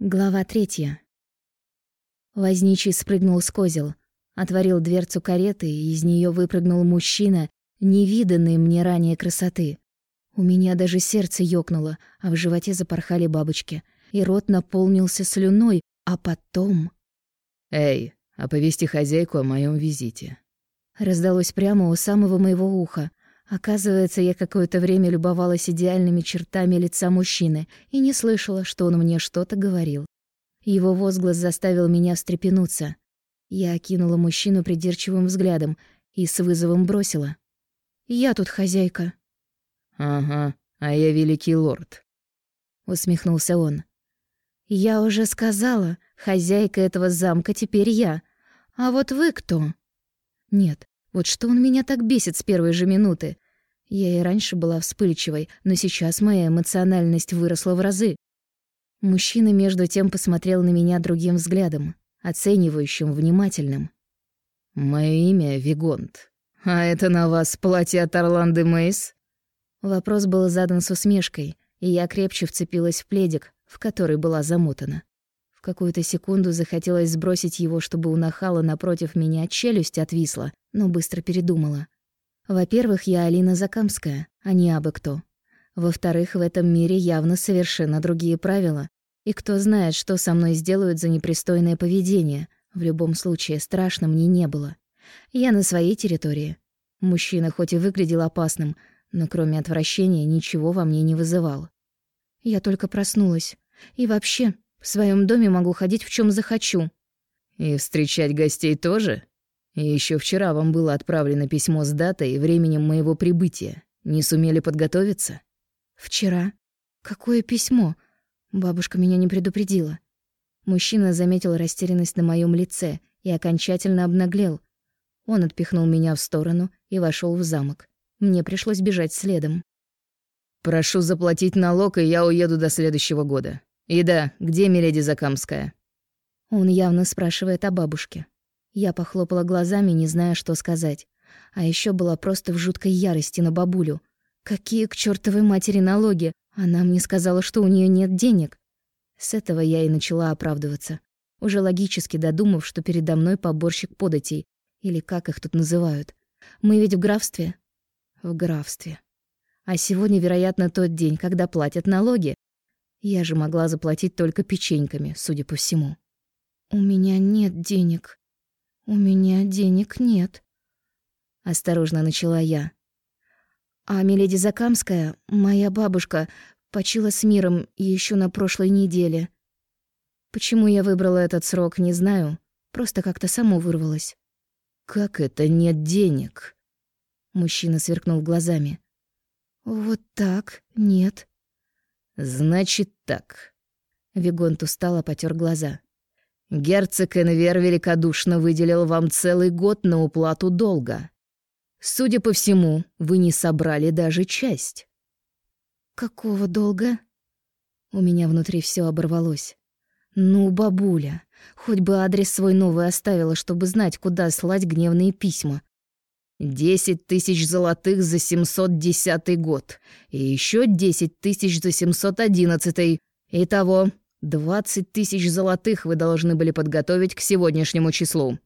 Глава третья. Возничий спрыгнул с козел, отворил дверцу кареты, и из нее выпрыгнул мужчина, невиданный мне ранее красоты. У меня даже сердце ёкнуло, а в животе запорхали бабочки, и рот наполнился слюной, а потом... «Эй, оповести хозяйку о моем визите». Раздалось прямо у самого моего уха. Оказывается, я какое-то время любовалась идеальными чертами лица мужчины и не слышала, что он мне что-то говорил. Его возглас заставил меня встрепенуться. Я окинула мужчину придирчивым взглядом и с вызовом бросила. «Я тут хозяйка». «Ага, а я великий лорд», — усмехнулся он. «Я уже сказала, хозяйка этого замка теперь я. А вот вы кто?» «Нет, вот что он меня так бесит с первой же минуты? Я и раньше была вспыльчивой, но сейчас моя эмоциональность выросла в разы. Мужчина между тем посмотрел на меня другим взглядом, оценивающим, внимательным. «Моё имя Вигонт. А это на вас платье от Орланды Мейс?» Вопрос был задан с усмешкой, и я крепче вцепилась в пледик, в который была замотана. В какую-то секунду захотелось сбросить его, чтобы у нахала напротив меня челюсть отвисла, но быстро передумала. Во-первых, я Алина Закамская, а не абы кто. Во-вторых, в этом мире явно совершенно другие правила, и кто знает, что со мной сделают за непристойное поведение. В любом случае, страшно мне не было. Я на своей территории. Мужчина хоть и выглядел опасным, но кроме отвращения ничего во мне не вызывал. Я только проснулась. И вообще, в своем доме могу ходить в чем захочу. И встречать гостей тоже? Еще вчера вам было отправлено письмо с датой и временем моего прибытия. Не сумели подготовиться? «Вчера? Какое письмо? Бабушка меня не предупредила». Мужчина заметил растерянность на моем лице и окончательно обнаглел. Он отпихнул меня в сторону и вошел в замок. Мне пришлось бежать следом. «Прошу заплатить налог, и я уеду до следующего года. И да, где Миледи Закамская?» Он явно спрашивает о бабушке. Я похлопала глазами, не зная, что сказать. А еще была просто в жуткой ярости на бабулю. Какие к чертовой матери налоги? Она мне сказала, что у нее нет денег. С этого я и начала оправдываться, уже логически додумав, что передо мной поборщик податей, или как их тут называют. Мы ведь в графстве? В графстве. А сегодня, вероятно, тот день, когда платят налоги. Я же могла заплатить только печеньками, судя по всему. У меня нет денег. У меня денег нет. Осторожно начала я. А Миледи Закамская, моя бабушка, почила с миром еще на прошлой неделе. Почему я выбрала этот срок, не знаю. Просто как-то само вырвалось. «Как это нет денег?» Мужчина сверкнул глазами. «Вот так, нет». «Значит так». Вигонт устало потер глаза. «Герцог Энвер великодушно выделил вам целый год на уплату долга. Судя по всему, вы не собрали даже часть. Какого долга? У меня внутри все оборвалось. Ну, бабуля, хоть бы адрес свой новый оставила, чтобы знать, куда слать гневные письма. Десять тысяч золотых за семьсот десятый год. И еще десять тысяч за семьсот одиннадцатый. Итого, двадцать тысяч золотых вы должны были подготовить к сегодняшнему числу.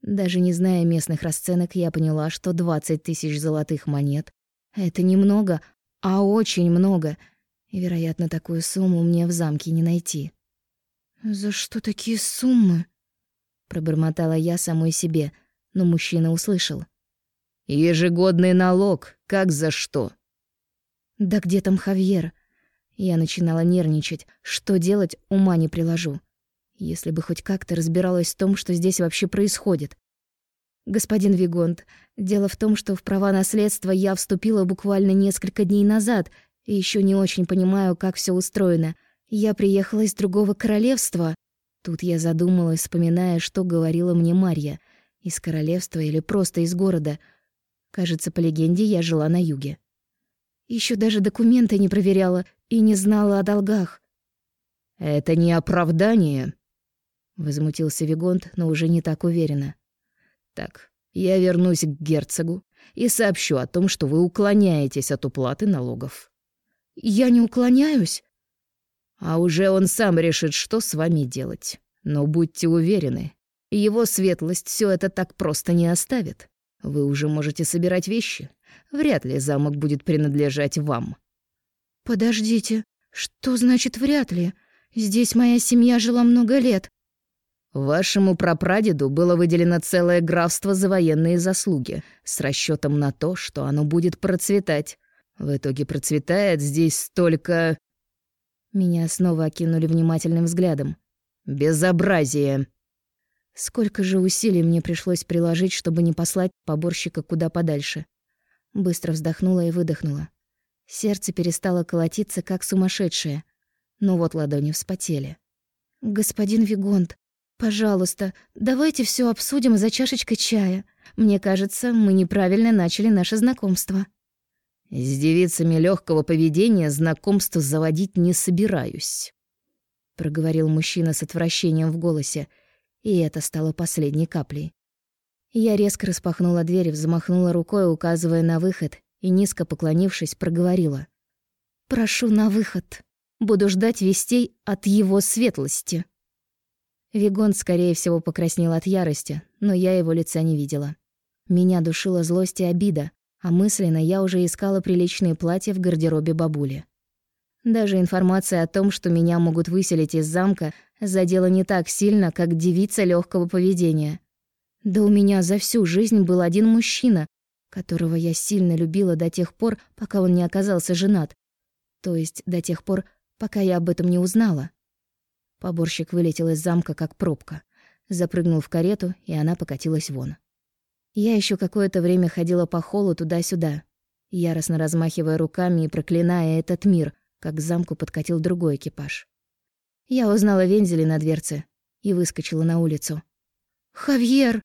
Даже не зная местных расценок, я поняла, что 20 тысяч золотых монет — это немного, а очень много, вероятно, такую сумму мне в замке не найти. «За что такие суммы?» — пробормотала я самой себе, но мужчина услышал. «Ежегодный налог, как за что?» «Да где там Хавьер?» Я начинала нервничать. Что делать, ума не приложу. Если бы хоть как-то разбиралась в том, что здесь вообще происходит. Господин Вигонт, дело в том, что в права наследства я вступила буквально несколько дней назад и еще не очень понимаю, как все устроено. Я приехала из другого королевства. Тут я задумалась, вспоминая, что говорила мне Марья. Из королевства или просто из города. Кажется, по легенде, я жила на юге. Еще даже документы не проверяла и не знала о долгах. «Это не оправдание», Возмутился Вигонт, но уже не так уверенно. «Так, я вернусь к герцогу и сообщу о том, что вы уклоняетесь от уплаты налогов». «Я не уклоняюсь?» А уже он сам решит, что с вами делать. Но будьте уверены, его светлость все это так просто не оставит. Вы уже можете собирать вещи. Вряд ли замок будет принадлежать вам. Подождите, что значит вряд ли? Здесь моя семья жила много лет. Вашему прапрадеду было выделено целое графство за военные заслуги, с расчетом на то, что оно будет процветать. В итоге процветает здесь столько... Меня снова окинули внимательным взглядом. Безобразие. Сколько же усилий мне пришлось приложить, чтобы не послать поборщика куда подальше. Быстро вздохнула и выдохнула. Сердце перестало колотиться, как сумасшедшее. Но вот ладони вспотели. «Господин Вигонт, пожалуйста, давайте все обсудим за чашечкой чая. Мне кажется, мы неправильно начали наше знакомство». «С девицами легкого поведения знакомство заводить не собираюсь», — проговорил мужчина с отвращением в голосе, и это стало последней каплей. Я резко распахнула дверь, взмахнула рукой, указывая на выход, и, низко поклонившись, проговорила. «Прошу на выход. Буду ждать вестей от его светлости». Вигон, скорее всего, покраснел от ярости, но я его лица не видела. Меня душила злость и обида, а мысленно я уже искала приличные платья в гардеробе бабули. Даже информация о том, что меня могут выселить из замка, задела не так сильно, как девица легкого поведения. Да у меня за всю жизнь был один мужчина, которого я сильно любила до тех пор, пока он не оказался женат. То есть до тех пор, пока я об этом не узнала. Поборщик вылетел из замка как пробка, запрыгнул в карету, и она покатилась вон. Я еще какое-то время ходила по холлу туда-сюда, яростно размахивая руками и проклиная этот мир, как к замку подкатил другой экипаж. Я узнала вензели на дверце и выскочила на улицу. «Хавьер!»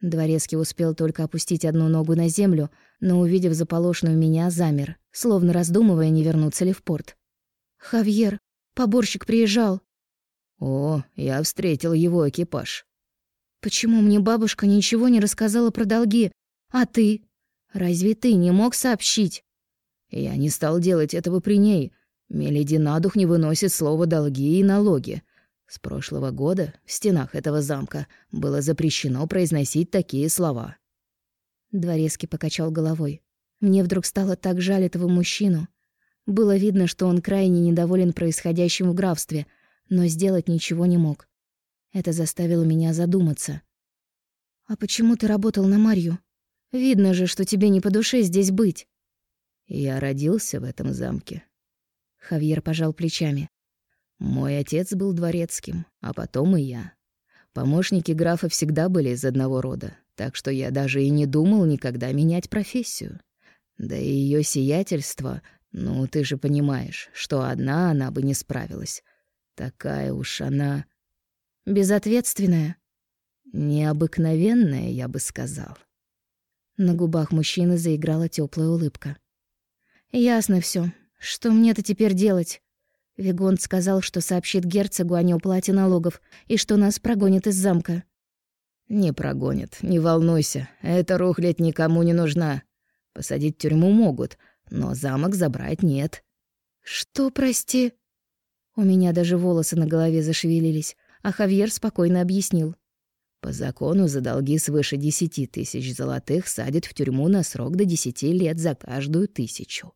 Дворецкий успел только опустить одну ногу на землю, но, увидев заполошенную меня, замер, словно раздумывая, не вернуться ли в порт. «Хавьер, поборщик приезжал». «О, я встретил его экипаж». «Почему мне бабушка ничего не рассказала про долги? А ты? Разве ты не мог сообщить?» «Я не стал делать этого при ней. Меледи на дух не выносит слово «долги» и «налоги». С прошлого года в стенах этого замка было запрещено произносить такие слова. Дворецкий покачал головой. Мне вдруг стало так жаль этого мужчину. Было видно, что он крайне недоволен происходящим в графстве, но сделать ничего не мог. Это заставило меня задуматься. «А почему ты работал на Марью? Видно же, что тебе не по душе здесь быть». «Я родился в этом замке». Хавьер пожал плечами. Мой отец был дворецким, а потом и я. Помощники графа всегда были из одного рода, так что я даже и не думал никогда менять профессию. Да и ее сиятельство, ну, ты же понимаешь, что одна она бы не справилась. Такая уж она... Безответственная. Необыкновенная, я бы сказал. На губах мужчины заиграла теплая улыбка. «Ясно все. Что мне-то теперь делать? Вигонт сказал, что сообщит герцогу о неуплате налогов и что нас прогонит из замка. «Не прогонит, не волнуйся. Эта рухлядь никому не нужна. Посадить в тюрьму могут, но замок забрать нет». «Что, прости?» У меня даже волосы на голове зашевелились, а Хавьер спокойно объяснил. По закону за долги свыше десяти тысяч золотых садят в тюрьму на срок до десяти лет за каждую тысячу.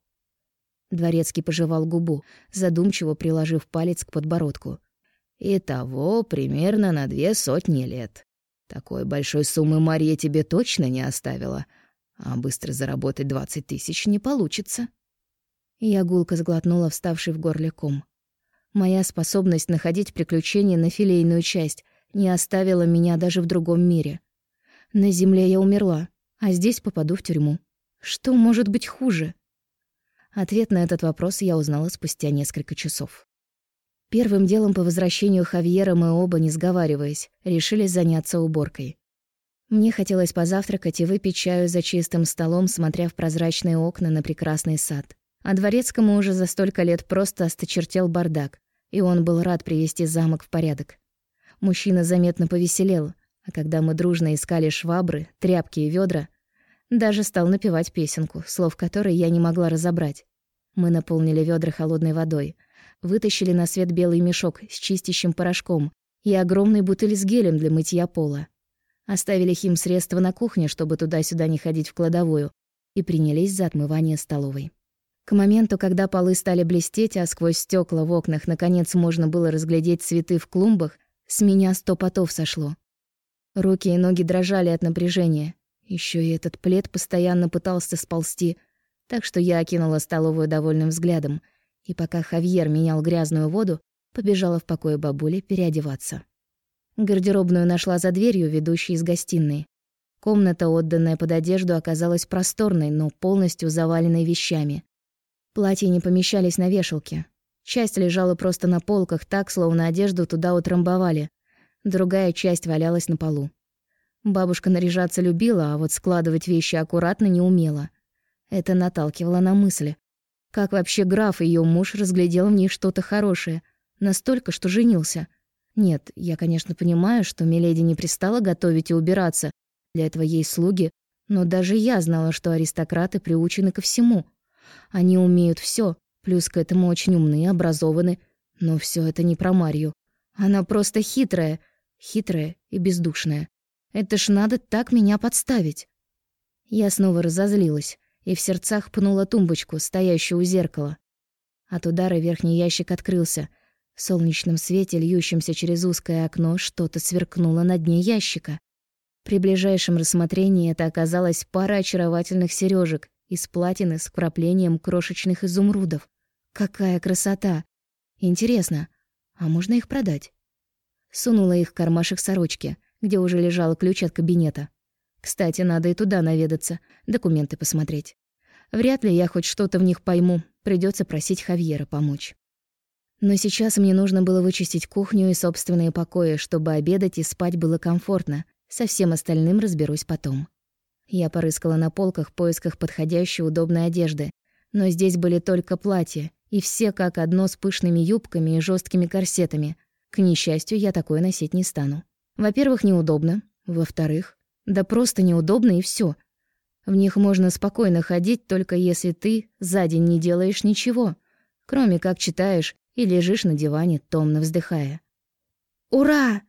Дворецкий пожевал губу, задумчиво приложив палец к подбородку. «Итого примерно на две сотни лет. Такой большой суммы Мария тебе точно не оставила, а быстро заработать двадцать тысяч не получится». Я гулко сглотнула вставший в горле ком. Моя способность находить приключения на филейную часть не оставила меня даже в другом мире. На земле я умерла, а здесь попаду в тюрьму. Что может быть хуже? Ответ на этот вопрос я узнала спустя несколько часов. Первым делом по возвращению Хавьера мы оба, не сговариваясь, решили заняться уборкой. Мне хотелось позавтракать и выпить чаю за чистым столом, смотря в прозрачные окна на прекрасный сад. А дворецкому уже за столько лет просто осточертел бардак, и он был рад привести замок в порядок. Мужчина заметно повеселел, а когда мы дружно искали швабры, тряпки и ведра, даже стал напевать песенку, слов которой я не могла разобрать. Мы наполнили ведра холодной водой, вытащили на свет белый мешок с чистящим порошком и огромный бутыль с гелем для мытья пола. Оставили химсредства на кухне, чтобы туда-сюда не ходить в кладовую, и принялись за отмывание столовой. К моменту, когда полы стали блестеть, а сквозь стекла в окнах наконец можно было разглядеть цветы в клумбах, с меня сто потов сошло. Руки и ноги дрожали от напряжения. Еще и этот плед постоянно пытался сползти, так что я окинула столовую довольным взглядом, и пока Хавьер менял грязную воду, побежала в покое бабули переодеваться. Гардеробную нашла за дверью, ведущей из гостиной. Комната, отданная под одежду, оказалась просторной, но полностью заваленной вещами. Платья не помещались на вешалке. Часть лежала просто на полках, так, словно одежду туда утрамбовали. Другая часть валялась на полу. Бабушка наряжаться любила, а вот складывать вещи аккуратно не умела. Это наталкивало на мысли. Как вообще граф, ее муж, разглядел в ней что-то хорошее, настолько, что женился. Нет, я, конечно, понимаю, что Миледи не пристала готовить и убираться, для этого ей слуги, но даже я знала, что аристократы приучены ко всему. Они умеют все, плюс к этому очень умны, образованы, но все это не про Марью. Она просто хитрая, хитрая и бездушная. Это ж надо так меня подставить. Я снова разозлилась и в сердцах пнула тумбочку, стоящую у зеркала. От удара верхний ящик открылся. В солнечном свете, льющемся через узкое окно, что-то сверкнуло на дне ящика. При ближайшем рассмотрении это оказалась пара очаровательных сережек из платины с вкраплением крошечных изумрудов. Какая красота! Интересно, а можно их продать? Сунула их в кармашек сорочки, где уже лежал ключ от кабинета. Кстати, надо и туда наведаться, документы посмотреть. Вряд ли я хоть что-то в них пойму, придется просить Хавьера помочь. Но сейчас мне нужно было вычистить кухню и собственные покои, чтобы обедать и спать было комфортно, со всем остальным разберусь потом. Я порыскала на полках в поисках подходящей удобной одежды, но здесь были только платья, и все как одно с пышными юбками и жесткими корсетами. К несчастью, я такое носить не стану. Во-первых, неудобно. Во-вторых, да просто неудобно и все. В них можно спокойно ходить, только если ты за день не делаешь ничего, кроме как читаешь и лежишь на диване, томно вздыхая. «Ура!»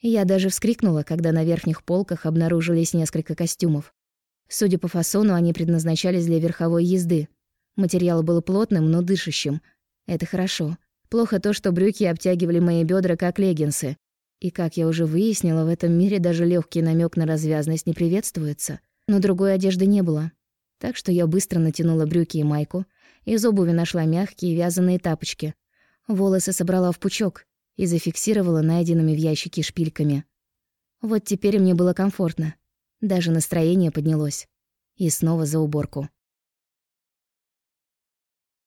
Я даже вскрикнула, когда на верхних полках обнаружились несколько костюмов. Судя по фасону, они предназначались для верховой езды. Материал был плотным, но дышащим. Это хорошо. Плохо то, что брюки обтягивали мои бедра как леггинсы. И, как я уже выяснила, в этом мире даже легкий намек на развязность не приветствуется. Но другой одежды не было. Так что я быстро натянула брюки и майку. Из обуви нашла мягкие вязаные тапочки. Волосы собрала в пучок, и зафиксировала найденными в ящике шпильками. Вот теперь мне было комфортно. Даже настроение поднялось. И снова за уборку.